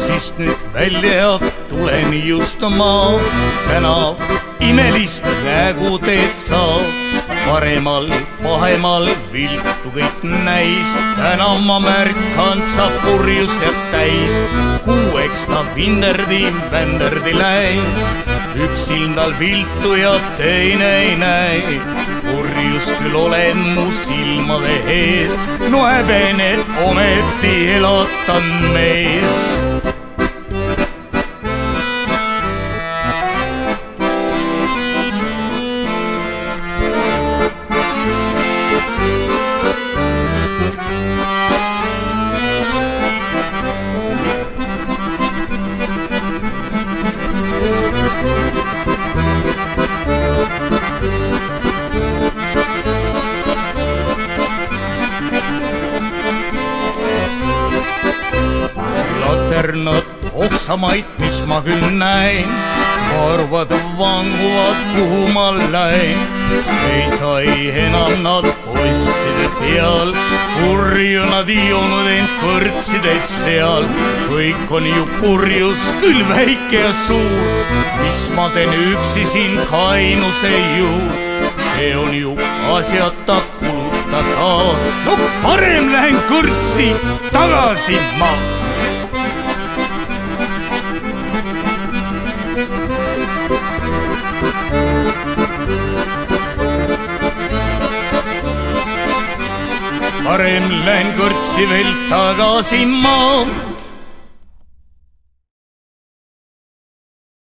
kõrtsist nüüd välja tulen just ma. tänav imelist nägu teed sa, paremal, pahemal viltu kõik näis. täna ma märkan, sa purjus jääb täis, kuueks ta vinderdi, vänderdi läinud. üks silm tal viltu ja teine ei näe. Purjus küll olen mu silmade ees, no häbened ometi elatan mees laternad oksamaid, mis ma küll näen, karvad vanguvad, kuhu ma lähen. seisa ei enam nad postide peal, purju nad joonud end kõrtsides seal. kõik on ju purjus, küll väike ja suur, mis ma teen üksi siin kainuse juur, see on ju asjata kulutada. no parem lähen kõrtsi tagasi ma parem lähen kõrtsi veel tagasi ma